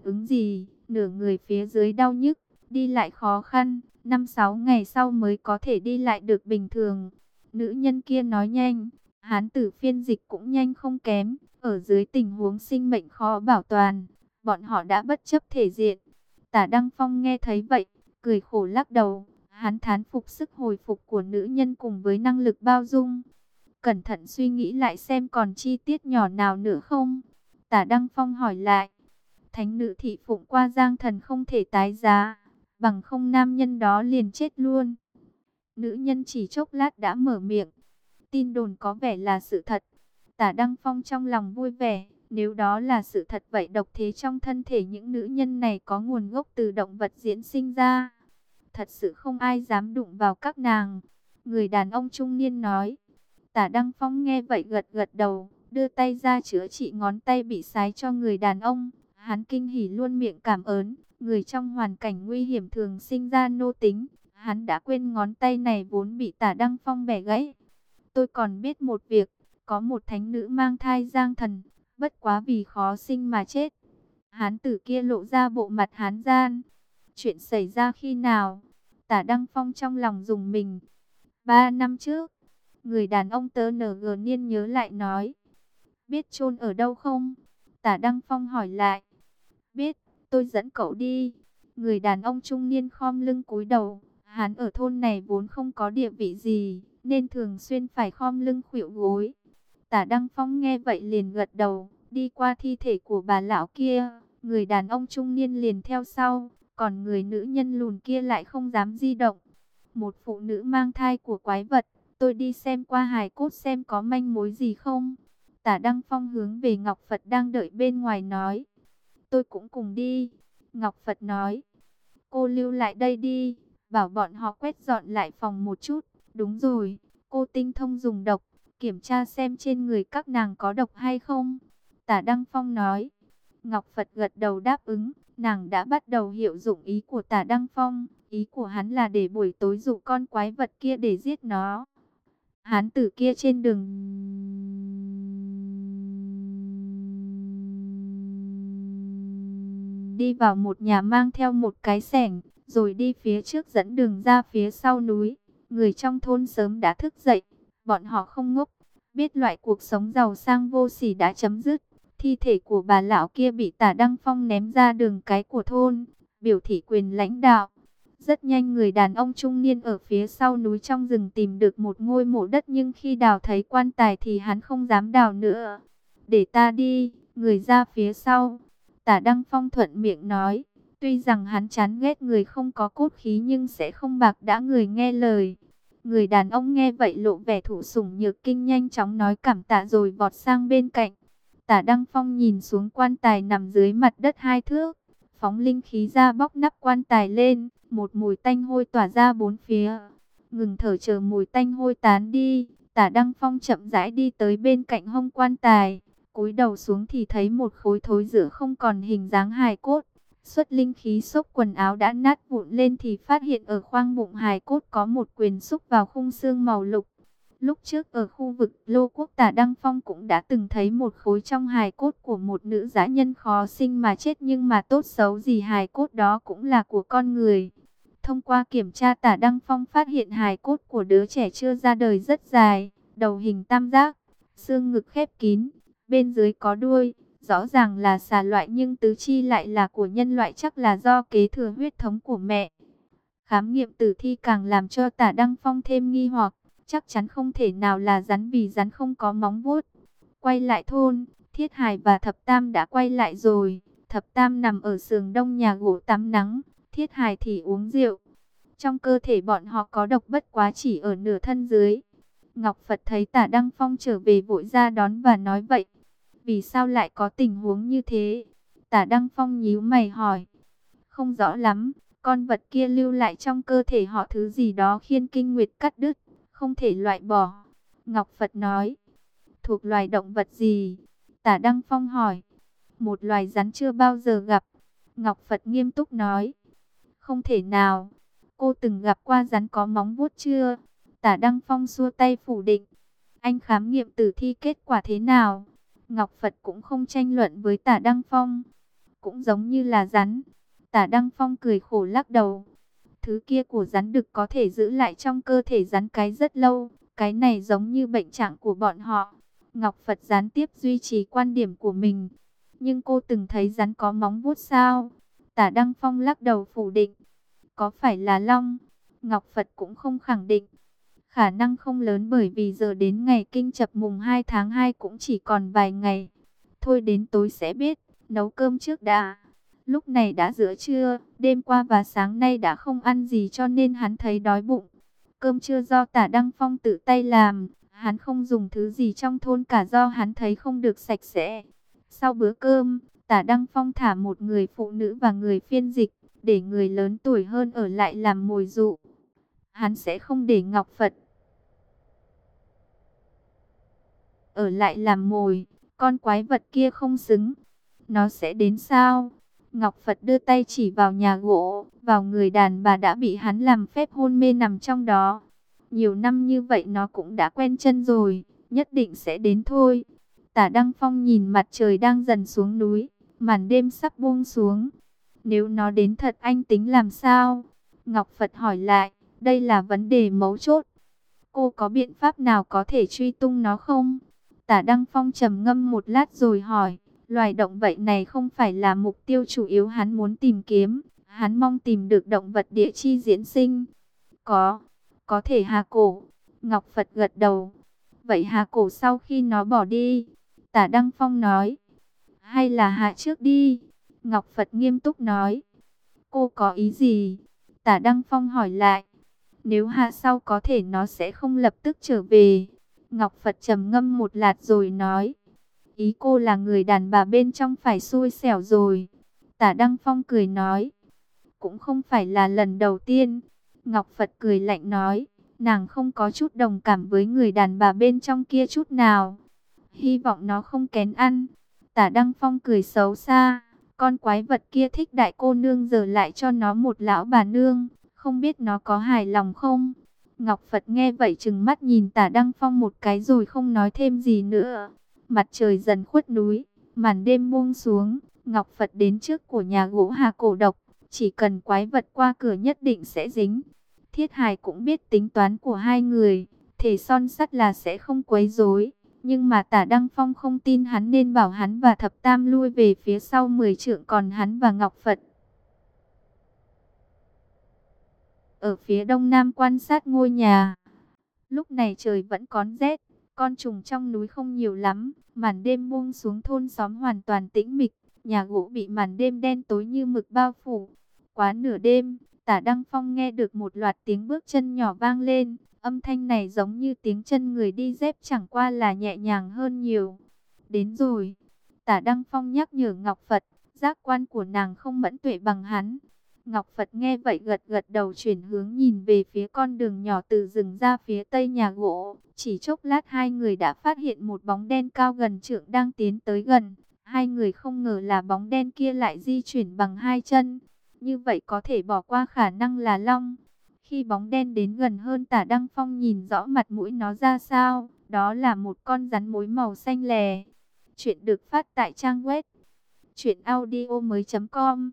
ứng gì, nửa người phía dưới đau nhức, đi lại khó khăn, 5-6 ngày sau mới có thể đi lại được bình thường. Nữ nhân kia nói nhanh, hán tử phiên dịch cũng nhanh không kém, ở dưới tình huống sinh mệnh khó bảo toàn, bọn họ đã bất chấp thể diện. Tả Đăng Phong nghe thấy vậy, cười khổ lắc đầu, hắn thán phục sức hồi phục của nữ nhân cùng với năng lực bao dung. Cẩn thận suy nghĩ lại xem còn chi tiết nhỏ nào nữa không? Tả Đăng Phong hỏi lại thánh nữ thị phụng qua giang thần không thể tái giá, bằng không nam nhân đó liền chết luôn. Nữ nhân chỉ chốc lát đã mở miệng, tin đồn có vẻ là sự thật. Tả Đăng Phong trong lòng vui vẻ, nếu đó là sự thật vậy độc thế trong thân thể những nữ nhân này có nguồn gốc từ động vật diễn sinh ra. Thật sự không ai dám đụng vào các nàng. Người đàn ông trung niên nói. Tả Đăng Phong nghe vậy gật gật đầu, đưa tay ra chữa trị ngón tay bị sái cho người đàn ông. Hắn kinh hỉ luôn miệng cảm ơn, người trong hoàn cảnh nguy hiểm thường sinh ra nô tính. Hắn đã quên ngón tay này vốn bị tả đăng phong bẻ gãy. Tôi còn biết một việc, có một thánh nữ mang thai giang thần, bất quá vì khó sinh mà chết. Hán tử kia lộ ra bộ mặt hán gian. Chuyện xảy ra khi nào? Tả Đăng Phong trong lòng dùng mình. Ba năm trước, người đàn ông tớ nở gờ niên nhớ lại nói. Biết chôn ở đâu không? Tả Đăng Phong hỏi lại. Biết, tôi dẫn cậu đi. Người đàn ông trung niên khom lưng cúi đầu. Hắn ở thôn này vốn không có địa vị gì, nên thường xuyên phải khom lưng khuỵu gối. Tả Đăng Phong nghe vậy liền gật đầu, đi qua thi thể của bà lão kia, người đàn ông trung niên liền theo sau, còn người nữ nhân lùn kia lại không dám di động. Một phụ nữ mang thai của quái vật, tôi đi xem qua hài cốt xem có manh mối gì không. Tả Đăng Phong hướng về Ngọc Phật đang đợi bên ngoài nói. Tôi cũng cùng đi. Ngọc Phật nói. Cô lưu lại đây đi. Bảo bọn họ quét dọn lại phòng một chút. Đúng rồi. Cô tinh thông dùng độc. Kiểm tra xem trên người các nàng có độc hay không. Tả Đăng Phong nói. Ngọc Phật gật đầu đáp ứng. Nàng đã bắt đầu hiểu dụng ý của tả Đăng Phong. Ý của hắn là để buổi tối dụ con quái vật kia để giết nó. Hán tử kia trên đường đi vào một nhà mang theo một cái sẻng, rồi đi phía trước dẫn đường ra phía sau núi. Người trong thôn sớm đã thức dậy, bọn họ không ngốc, biết loại cuộc sống giàu sang vô sỉ đã chấm dứt. Thi thể của bà lão kia bị tả Đăng Phong ném ra đường cái của thôn, biểu thị quyền lãnh đạo. Rất nhanh người đàn ông trung niên ở phía sau núi trong rừng tìm được một ngôi mộ đất nhưng khi đào thấy quan tài thì hắn không dám đào nữa. Để ta đi, người ra phía sau. Tả Đăng Phong thuận miệng nói, tuy rằng hắn chán ghét người không có cốt khí nhưng sẽ không bạc đã người nghe lời. Người đàn ông nghe vậy lộ vẻ thủ sủng nhược kinh nhanh chóng nói cảm tạ rồi vọt sang bên cạnh. Tả Đăng Phong nhìn xuống quan tài nằm dưới mặt đất hai thước, phóng linh khí ra bóc nắp quan tài lên, một mùi tanh hôi tỏa ra bốn phía. Ngừng thở chờ mùi tanh hôi tán đi, tả Đăng Phong chậm rãi đi tới bên cạnh hông quan tài cúi đầu xuống thì thấy một khối thối rữa không còn hình dáng hài cốt. Xuất linh khí xốc quần áo đã nát vụn lên thì phát hiện ở khoang bụng hài cốt có một quyền xúc vào khung xương màu lục. Lúc trước ở khu vực Lô Quốc Tả Đăng Phong cũng đã từng thấy một khối trong hài cốt của một nữ giã nhân khó sinh mà chết nhưng mà tốt xấu gì hài cốt đó cũng là của con người. Thông qua kiểm tra Tả Đăng Phong phát hiện hài cốt của đứa trẻ chưa ra đời rất dài, đầu hình tam giác, xương ngực khép kín, bên dưới có đuôi, rõ ràng là xà loại nhưng tứ chi lại là của nhân loại chắc là do kế thừa huyết thống của mẹ. Khám nghiệm tử thi càng làm cho tả Đăng Phong thêm nghi hoặc, chắc chắn không thể nào là rắn vì rắn không có móng vuốt. Quay lại thôn, Thiết Hải và Thập Tam đã quay lại rồi. Thập Tam nằm ở sườn đông nhà gỗ tắm nắng, Thiết Hải thì uống rượu. Trong cơ thể bọn họ có độc bất quá chỉ ở nửa thân dưới. Ngọc Phật thấy tả Đăng Phong trở về vội ra đón và nói vậy. Vì sao lại có tình huống như thế? Tả Đăng Phong nhíu mày hỏi. Không rõ lắm, con vật kia lưu lại trong cơ thể họ thứ gì đó khiến kinh nguyệt cắt đứt, không thể loại bỏ. Ngọc Phật nói. Thuộc loài động vật gì? Tả Đăng Phong hỏi. Một loài rắn chưa bao giờ gặp. Ngọc Phật nghiêm túc nói. Không thể nào. Cô từng gặp qua rắn có móng vuốt chưa? Tả Đăng Phong xua tay phủ định. Anh khám nghiệm tử thi kết quả thế nào? Ngọc Phật cũng không tranh luận với tả Đăng Phong. Cũng giống như là rắn. Tả Đăng Phong cười khổ lắc đầu. Thứ kia của rắn đực có thể giữ lại trong cơ thể rắn cái rất lâu. Cái này giống như bệnh trạng của bọn họ. Ngọc Phật gián tiếp duy trì quan điểm của mình. Nhưng cô từng thấy rắn có móng vuốt sao? Tả Đăng Phong lắc đầu phủ định. Có phải là long? Ngọc Phật cũng không khẳng định. Khả năng không lớn bởi vì giờ đến ngày kinh chập mùng 2 tháng 2 cũng chỉ còn vài ngày. Thôi đến tối sẽ biết, nấu cơm trước đã. Lúc này đã giữa trưa, đêm qua và sáng nay đã không ăn gì cho nên hắn thấy đói bụng. Cơm trưa do tả Đăng Phong tự tay làm, hắn không dùng thứ gì trong thôn cả do hắn thấy không được sạch sẽ. Sau bữa cơm, tả Đăng Phong thả một người phụ nữ và người phiên dịch, để người lớn tuổi hơn ở lại làm mồi dụ. Hắn sẽ không để Ngọc Phật ở lại làm mồi, con quái vật kia không xứng. Nó sẽ đến sao? Ngọc Phật đưa tay chỉ vào nhà gỗ, vào người đàn bà đã bị hắn làm phép hôn mê nằm trong đó. Nhiều năm như vậy nó cũng đã quen chân rồi, nhất định sẽ đến thôi. Tả Đăng Phong nhìn mặt trời đang dần xuống núi, màn đêm sắp buông xuống. Nếu nó đến thật anh tính làm sao? Ngọc Phật hỏi lại, đây là vấn đề mấu chốt. Cô có biện pháp nào có thể truy tung nó không? Tả Đăng Phong trầm ngâm một lát rồi hỏi, loài động vật này không phải là mục tiêu chủ yếu hắn muốn tìm kiếm, hắn mong tìm được động vật địa chi diễn sinh. Có, có thể hà cổ. Ngọc Phật gật đầu. Vậy hà cổ sau khi nó bỏ đi, tả Đăng Phong nói. Hay là hạ trước đi? Ngọc Phật nghiêm túc nói. Cô có ý gì? Tả Đăng Phong hỏi lại. Nếu hạ sau có thể nó sẽ không lập tức trở về. Ngọc Phật trầm ngâm một lát rồi nói. Ý cô là người đàn bà bên trong phải xui xẻo rồi. Tả Đăng Phong cười nói. Cũng không phải là lần đầu tiên. Ngọc Phật cười lạnh nói. Nàng không có chút đồng cảm với người đàn bà bên trong kia chút nào. Hy vọng nó không kén ăn. Tả Đăng Phong cười xấu xa. Con quái vật kia thích đại cô nương giờ lại cho nó một lão bà nương. Không biết nó có hài lòng không? Ngọc Phật nghe vậy chừng mắt nhìn tả Đăng Phong một cái rồi không nói thêm gì nữa. Mặt trời dần khuất núi, màn đêm buông xuống. Ngọc Phật đến trước của nhà gỗ hà cổ độc. Chỉ cần quái vật qua cửa nhất định sẽ dính. Thiết Hải cũng biết tính toán của hai người. Thể son sắt là sẽ không quấy rối. Nhưng mà tả Đăng Phong không tin hắn nên bảo hắn và thập tam lui về phía sau 10 trượng còn hắn và Ngọc Phật. Ở phía đông nam quan sát ngôi nhà. Lúc này trời vẫn còn rét, con trùng trong núi không nhiều lắm. Màn đêm buông xuống thôn xóm hoàn toàn tĩnh mịch. Nhà gỗ bị màn đêm đen tối như mực bao phủ. Quá nửa đêm, tả Đăng Phong nghe được một loạt tiếng bước chân nhỏ vang lên. Âm thanh này giống như tiếng chân người đi dép chẳng qua là nhẹ nhàng hơn nhiều. Đến rồi. Tả Đăng Phong nhắc nhở Ngọc Phật. Giác quan của nàng không mẫn tuệ bằng hắn. Ngọc Phật nghe vậy gật gật đầu chuyển hướng nhìn về phía con đường nhỏ từ rừng ra phía tây nhà gỗ. Chỉ chốc lát hai người đã phát hiện một bóng đen cao gần trượng đang tiến tới gần. Hai người không ngờ là bóng đen kia lại di chuyển bằng hai chân. Như vậy có thể bỏ qua khả năng là long. Khi bóng đen đến gần hơn tả Đăng Phong nhìn rõ mặt mũi nó ra sao. Đó là một con rắn mối màu xanh lè. Chuyện được phát tại trang web. Chuyện audio mới.com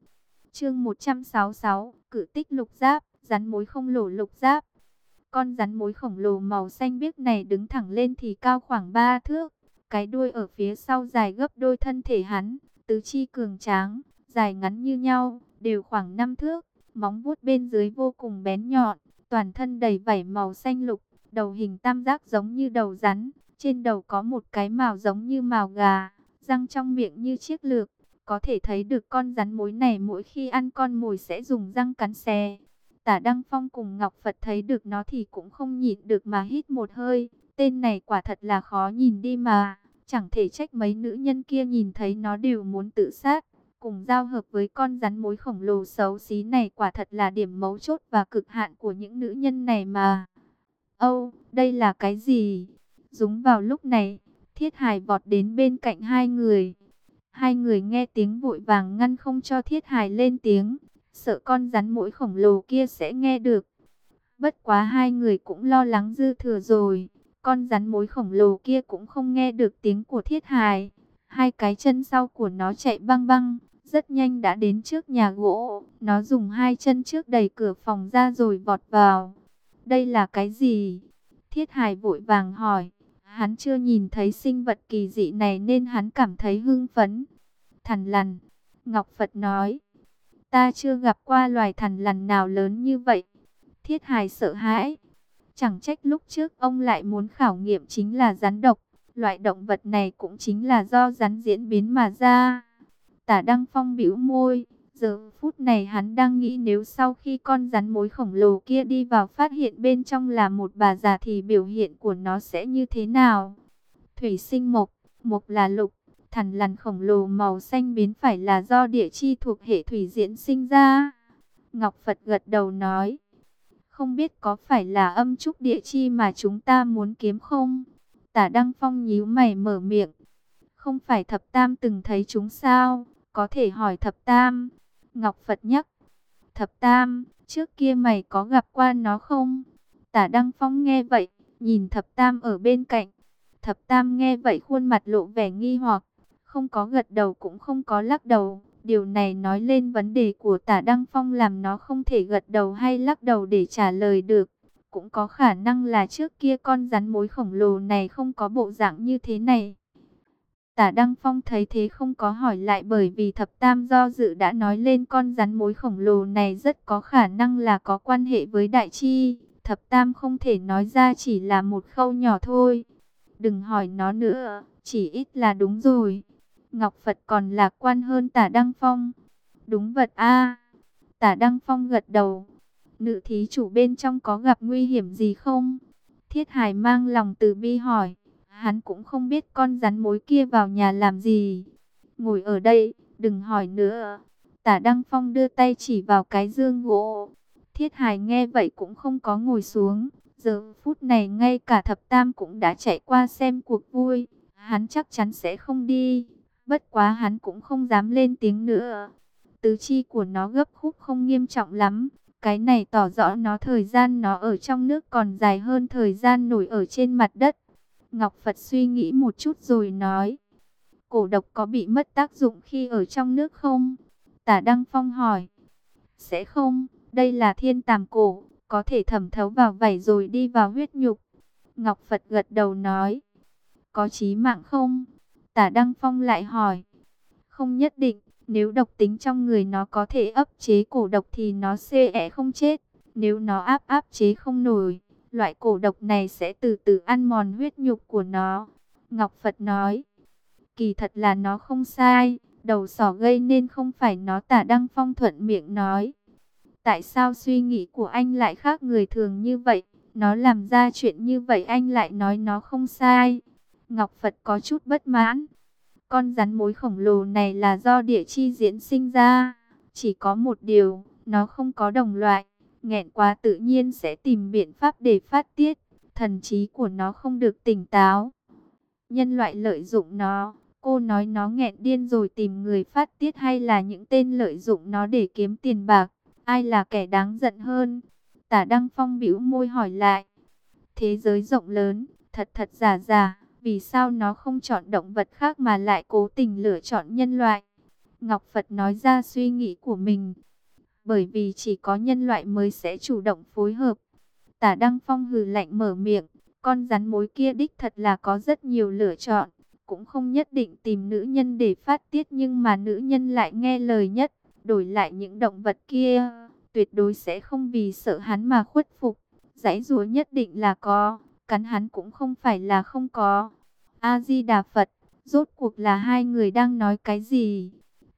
Chương 166, cử tích lục giáp, rắn mối không lổ lục giáp. Con rắn mối khổng lồ màu xanh biếc này đứng thẳng lên thì cao khoảng 3 thước. Cái đuôi ở phía sau dài gấp đôi thân thể hắn, tứ chi cường tráng, dài ngắn như nhau, đều khoảng 5 thước. Móng vuốt bên dưới vô cùng bén nhọn, toàn thân đầy vảy màu xanh lục, đầu hình tam giác giống như đầu rắn. Trên đầu có một cái mào giống như mào gà, răng trong miệng như chiếc lược có thể thấy được con rắn mối này mỗi khi ăn con mồi sẽ dùng răng cắn xé Tả Đăng Phong cùng Ngọc Phật thấy được nó thì cũng không nhịn được mà hít một hơi. Tên này quả thật là khó nhìn đi mà. Chẳng thể trách mấy nữ nhân kia nhìn thấy nó đều muốn tự sát. Cùng giao hợp với con rắn mối khổng lồ xấu xí này quả thật là điểm mấu chốt và cực hạn của những nữ nhân này mà. Âu, đây là cái gì? Dúng vào lúc này, thiết hài vọt đến bên cạnh hai người. Hai người nghe tiếng vội vàng ngăn không cho thiết hài lên tiếng, sợ con rắn mũi khổng lồ kia sẽ nghe được. Bất quá hai người cũng lo lắng dư thừa rồi, con rắn mối khổng lồ kia cũng không nghe được tiếng của thiết hài. Hai cái chân sau của nó chạy băng băng, rất nhanh đã đến trước nhà gỗ. Nó dùng hai chân trước đẩy cửa phòng ra rồi vọt vào. Đây là cái gì? Thiết hài vội vàng hỏi. Hắn chưa nhìn thấy sinh vật kỳ dị này nên hắn cảm thấy hưng phấn. Thằn lằn, Ngọc Phật nói. Ta chưa gặp qua loài thằn lằn nào lớn như vậy. Thiết hài sợ hãi. Chẳng trách lúc trước ông lại muốn khảo nghiệm chính là rắn độc. Loại động vật này cũng chính là do rắn diễn biến mà ra. Tả Đăng Phong bĩu môi. Giờ phút này hắn đang nghĩ nếu sau khi con rắn mối khổng lồ kia đi vào phát hiện bên trong là một bà già thì biểu hiện của nó sẽ như thế nào? Thủy sinh mộc, mộc là lục, thằn lằn khổng lồ màu xanh biến phải là do địa chi thuộc hệ thủy diễn sinh ra. Ngọc Phật gật đầu nói, không biết có phải là âm trúc địa chi mà chúng ta muốn kiếm không? Tả Đăng Phong nhíu mày mở miệng, không phải thập tam từng thấy chúng sao? Có thể hỏi thập tam. Ngọc Phật nhắc. Thập Tam, trước kia mày có gặp qua nó không? Tả Đăng Phong nghe vậy, nhìn Thập Tam ở bên cạnh. Thập Tam nghe vậy khuôn mặt lộ vẻ nghi hoặc, không có gật đầu cũng không có lắc đầu. Điều này nói lên vấn đề của tả Đăng Phong làm nó không thể gật đầu hay lắc đầu để trả lời được. Cũng có khả năng là trước kia con rắn mối khổng lồ này không có bộ dạng như thế này. Tả Đăng Phong thấy thế không có hỏi lại bởi vì thập tam do dự đã nói lên con rắn mối khổng lồ này rất có khả năng là có quan hệ với đại chi. Thập tam không thể nói ra chỉ là một khâu nhỏ thôi. Đừng hỏi nó nữa, chỉ ít là đúng rồi. Ngọc Phật còn lạc quan hơn tả Đăng Phong. Đúng vật a Tả Đăng Phong gật đầu. Nữ thí chủ bên trong có gặp nguy hiểm gì không? Thiết Hải mang lòng từ bi hỏi. Hắn cũng không biết con rắn mối kia vào nhà làm gì. Ngồi ở đây, đừng hỏi nữa. Tả Đăng Phong đưa tay chỉ vào cái dương gỗ. Thiết Hải nghe vậy cũng không có ngồi xuống. Giờ phút này ngay cả thập tam cũng đã chạy qua xem cuộc vui. Hắn chắc chắn sẽ không đi. Bất quá hắn cũng không dám lên tiếng nữa. Tứ chi của nó gấp khúc không nghiêm trọng lắm. Cái này tỏ rõ nó thời gian nó ở trong nước còn dài hơn thời gian nổi ở trên mặt đất. Ngọc Phật suy nghĩ một chút rồi nói. Cổ độc có bị mất tác dụng khi ở trong nước không? Tả Đăng Phong hỏi. Sẽ không, đây là thiên tàm cổ, có thể thẩm thấu vào vảy rồi đi vào huyết nhục. Ngọc Phật gật đầu nói. Có chí mạng không? Tả Đăng Phong lại hỏi. Không nhất định, nếu độc tính trong người nó có thể ấp chế cổ độc thì nó sẽ không chết. Nếu nó áp áp chế không nổi, loại cổ độc này sẽ từ từ ăn mòn huyết nhục của nó. Ngọc Phật nói, kỳ thật là nó không sai, đầu sỏ gây nên không phải nó tả đăng phong thuận miệng nói. Tại sao suy nghĩ của anh lại khác người thường như vậy? Nó làm ra chuyện như vậy anh lại nói nó không sai. Ngọc Phật có chút bất mãn. Con rắn mối khổng lồ này là do địa chi diễn sinh ra. Chỉ có một điều, nó không có đồng loại. Nghẹn quá tự nhiên sẽ tìm biện pháp để phát tiết. Thần trí của nó không được tỉnh táo. Nhân loại lợi dụng nó. Cô nói nó nghẹn điên rồi tìm người phát tiết hay là những tên lợi dụng nó để kiếm tiền bạc. Ai là kẻ đáng giận hơn? Tả Đăng Phong bĩu môi hỏi lại. Thế giới rộng lớn, thật thật giả giả vì sao nó không chọn động vật khác mà lại cố tình lựa chọn nhân loại? Ngọc Phật nói ra suy nghĩ của mình. Bởi vì chỉ có nhân loại mới sẽ chủ động phối hợp. Tả Đăng Phong hừ lạnh mở miệng. Con rắn mối kia đích thật là có rất nhiều lựa chọn. Cũng không nhất định tìm nữ nhân để phát tiết nhưng mà nữ nhân lại nghe lời nhất. Đổi lại những động vật kia, tuyệt đối sẽ không vì sợ hắn mà khuất phục. Giải rùa nhất định là có cắn hắn cũng không phải là không có. A-di-đà Phật, rốt cuộc là hai người đang nói cái gì?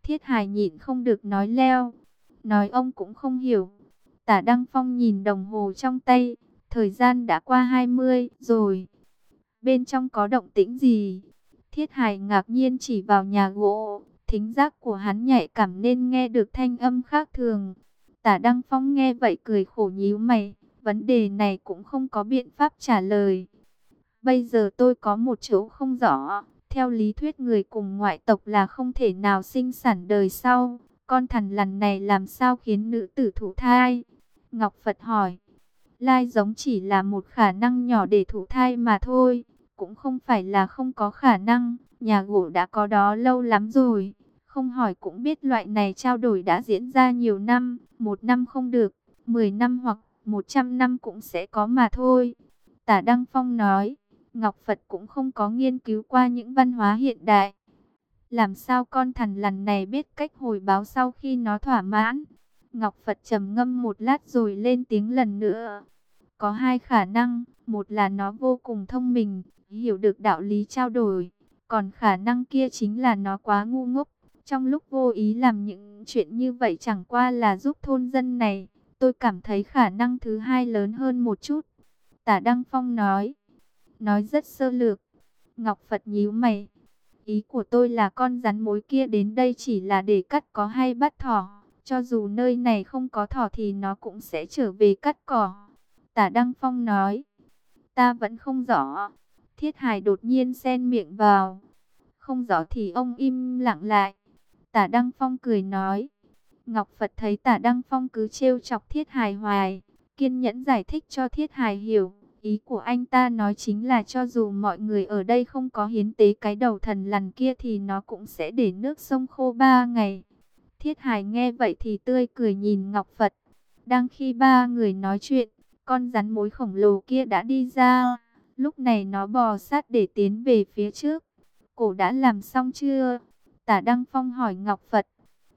Thiết hài nhịn không được nói leo. Nói ông cũng không hiểu. Tả Đăng Phong nhìn đồng hồ trong tay. Thời gian đã qua 20 rồi. Bên trong có động tĩnh gì? Thiết Hải ngạc nhiên chỉ vào nhà gỗ. Thính giác của hắn nhạy cảm nên nghe được thanh âm khác thường. Tả Đăng Phong nghe vậy cười khổ nhíu mày. Vấn đề này cũng không có biện pháp trả lời. Bây giờ tôi có một chỗ không rõ. Theo lý thuyết người cùng ngoại tộc là không thể nào sinh sản đời sau. Con thằn lằn này làm sao khiến nữ tử thụ thai? Ngọc Phật hỏi. Lai giống chỉ là một khả năng nhỏ để thụ thai mà thôi. Cũng không phải là không có khả năng. Nhà gỗ đã có đó lâu lắm rồi. Không hỏi cũng biết loại này trao đổi đã diễn ra nhiều năm. Một năm không được, mười năm hoặc 100 năm cũng sẽ có mà thôi. Tả Đăng Phong nói, Ngọc Phật cũng không có nghiên cứu qua những văn hóa hiện đại. Làm sao con thằn lằn này biết cách hồi báo sau khi nó thỏa mãn? Ngọc Phật trầm ngâm một lát rồi lên tiếng lần nữa. Có hai khả năng, một là nó vô cùng thông minh, hiểu được đạo lý trao đổi. Còn khả năng kia chính là nó quá ngu ngốc. Trong lúc vô ý làm những chuyện như vậy chẳng qua là giúp thôn dân này Tôi cảm thấy khả năng thứ hai lớn hơn một chút. Tả Đăng Phong nói. Nói rất sơ lược. Ngọc Phật nhíu mày. Ý của tôi là con rắn mối kia đến đây chỉ là để cắt có hay bắt thỏ. Cho dù nơi này không có thỏ thì nó cũng sẽ trở về cắt cỏ. Tả Đăng Phong nói. Ta vẫn không rõ. Thiết Hải đột nhiên xen miệng vào. Không rõ thì ông im lặng lại. Tả Đăng Phong cười nói. Ngọc Phật thấy tả Đăng Phong cứ trêu chọc Thiết Hài hoài, kiên nhẫn giải thích cho Thiết Hài hiểu. Ý của anh ta nói chính là cho dù mọi người ở đây không có hiến tế cái đầu thần lằn kia thì nó cũng sẽ để nước sông khô ba ngày. Thiết Hải nghe vậy thì tươi cười nhìn Ngọc Phật. Đang khi ba người nói chuyện, con rắn mối khổng lồ kia đã đi ra. Lúc này nó bò sát để tiến về phía trước. cổ đã làm xong chưa? Tả Đăng Phong hỏi Ngọc Phật.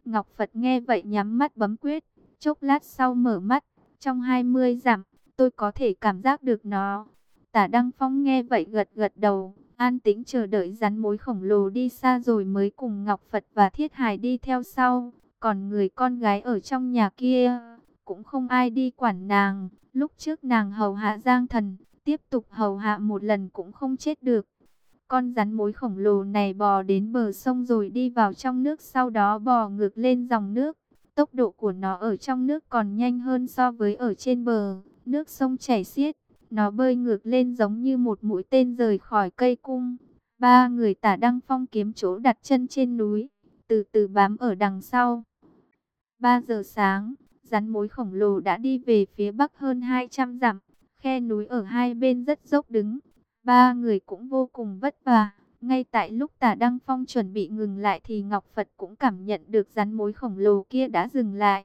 Ngọc Phật nghe vậy nhắm mắt bấm quyết, chốc lát sau mở mắt, trong 20 giảm tôi có thể cảm giác được nó. Tả Đăng Phong nghe vậy gật gật đầu, an tĩnh chờ đợi rắn mối khổng lồ đi xa rồi mới cùng Ngọc Phật và Thiết Hải đi theo sau. Còn người con gái ở trong nhà kia, cũng không ai đi quản nàng. Lúc trước nàng hầu hạ Giang Thần, tiếp tục hầu hạ một lần cũng không chết được. Con rắn mối khổng lồ này bò đến bờ sông rồi đi vào trong nước sau đó bò ngược lên dòng nước. Tốc độ của nó ở trong nước còn nhanh hơn so với ở trên bờ, nước sông chảy xiết. Nó bơi ngược lên giống như một mũi tên rời khỏi cây cung. Ba người tả đăng phong kiếm chỗ đặt chân trên núi, từ từ bám ở đằng sau. Ba giờ sáng, rắn mối khổng lồ đã đi về phía bắc hơn 200 dặm. Khe núi ở hai bên rất dốc đứng. Ba người cũng vô cùng vất vả. Ngay tại lúc tả Đăng Phong chuẩn bị ngừng lại thì Ngọc Phật cũng cảm nhận được rắn mối khổng lồ kia đã dừng lại.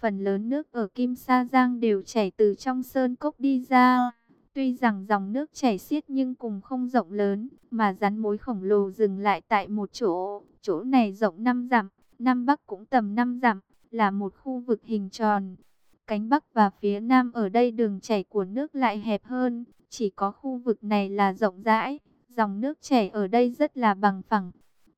Phần lớn nước ở Kim Sa Giang đều chảy từ trong sơn cốc đi ra. Tuy rằng dòng nước chảy xiết nhưng cùng không rộng lớn, mà rắn mối khổng lồ dừng lại tại một chỗ. Chỗ này rộng 5 dặm, Nam Bắc cũng tầm 5 dặm, là một khu vực hình tròn. Cánh Bắc và phía Nam ở đây đường chảy của nước lại hẹp hơn, chỉ có khu vực này là rộng rãi, dòng nước chảy ở đây rất là bằng phẳng.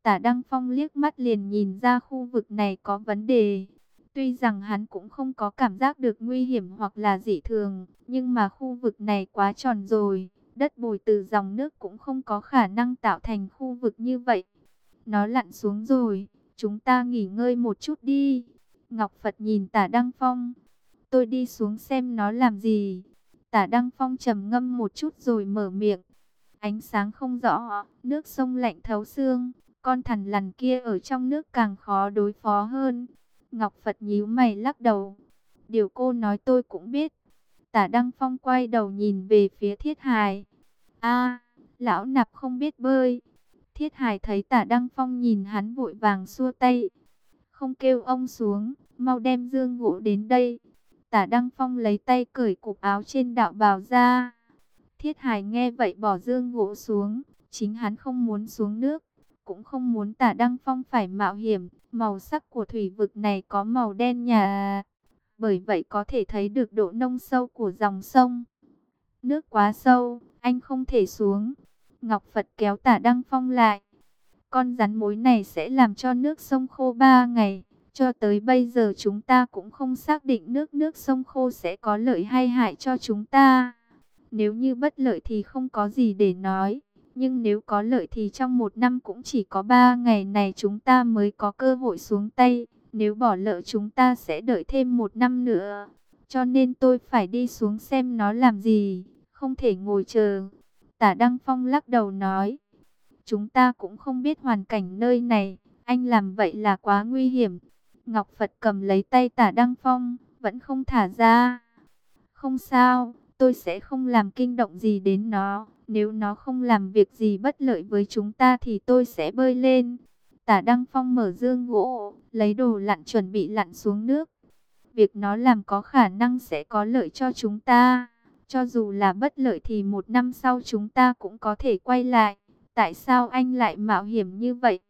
Tả Đăng Phong liếc mắt liền nhìn ra khu vực này có vấn đề. Tuy rằng hắn cũng không có cảm giác được nguy hiểm hoặc là dị thường, nhưng mà khu vực này quá tròn rồi, đất bồi từ dòng nước cũng không có khả năng tạo thành khu vực như vậy. Nó lặn xuống rồi, chúng ta nghỉ ngơi một chút đi. Ngọc Phật nhìn tả Đăng Phong, tôi đi xuống xem nó làm gì. Tả Đăng Phong trầm ngâm một chút rồi mở miệng. Ánh sáng không rõ, nước sông lạnh thấu xương, con thằn lằn kia ở trong nước càng khó đối phó hơn. Ngọc Phật nhíu mày lắc đầu. Điều cô nói tôi cũng biết. Tả Đăng Phong quay đầu nhìn về phía Thiết Hải. a lão nạp không biết bơi. Thiết Hải thấy tả Đăng Phong nhìn hắn vội vàng xua tay. Không kêu ông xuống, mau đem dương gỗ đến đây. Tả Đăng Phong lấy tay cởi cục áo trên đạo bào ra. Thiết Hải nghe vậy bỏ dương gỗ xuống. Chính hắn không muốn xuống nước. Cũng không muốn tả Đăng Phong phải mạo hiểm. Màu sắc của thủy vực này có màu đen nhà. Bởi vậy có thể thấy được độ nông sâu của dòng sông. Nước quá sâu, anh không thể xuống. Ngọc Phật kéo tả Đăng Phong lại. Con rắn mối này sẽ làm cho nước sông khô ba ngày. Cho tới bây giờ chúng ta cũng không xác định nước nước sông khô sẽ có lợi hay hại cho chúng ta. Nếu như bất lợi thì không có gì để nói. Nhưng nếu có lợi thì trong một năm cũng chỉ có ba ngày này chúng ta mới có cơ hội xuống tay. Nếu bỏ lỡ chúng ta sẽ đợi thêm một năm nữa. Cho nên tôi phải đi xuống xem nó làm gì. Không thể ngồi chờ. Tả Đăng Phong lắc đầu nói. Chúng ta cũng không biết hoàn cảnh nơi này. Anh làm vậy là quá nguy hiểm. Ngọc Phật cầm lấy tay tả Đăng Phong, vẫn không thả ra. Không sao, tôi sẽ không làm kinh động gì đến nó. Nếu nó không làm việc gì bất lợi với chúng ta thì tôi sẽ bơi lên. Tả Đăng Phong mở dương gỗ, lấy đồ lặn chuẩn bị lặn xuống nước. Việc nó làm có khả năng sẽ có lợi cho chúng ta. Cho dù là bất lợi thì một năm sau chúng ta cũng có thể quay lại. Tại sao anh lại mạo hiểm như vậy?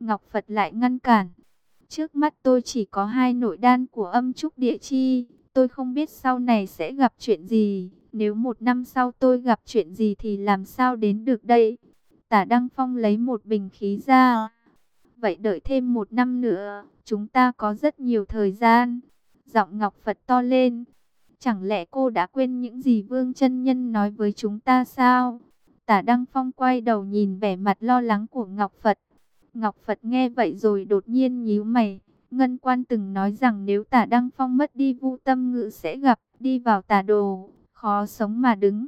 Ngọc Phật lại ngăn cản. Trước mắt tôi chỉ có hai nội đan của âm trúc địa chi. Tôi không biết sau này sẽ gặp chuyện gì. Nếu một năm sau tôi gặp chuyện gì thì làm sao đến được đây? Tả Đăng Phong lấy một bình khí ra. Vậy đợi thêm một năm nữa, chúng ta có rất nhiều thời gian. Giọng Ngọc Phật to lên. Chẳng lẽ cô đã quên những gì Vương chân Nhân nói với chúng ta sao? Tả Đăng Phong quay đầu nhìn vẻ mặt lo lắng của Ngọc Phật. Ngọc Phật nghe vậy rồi đột nhiên nhíu mày. Ngân quan từng nói rằng nếu tả Đăng Phong mất đi vu tâm ngự sẽ gặp, đi vào tà đồ, khó sống mà đứng.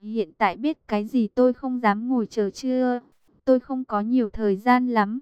Hiện tại biết cái gì tôi không dám ngồi chờ chưa? Tôi không có nhiều thời gian lắm.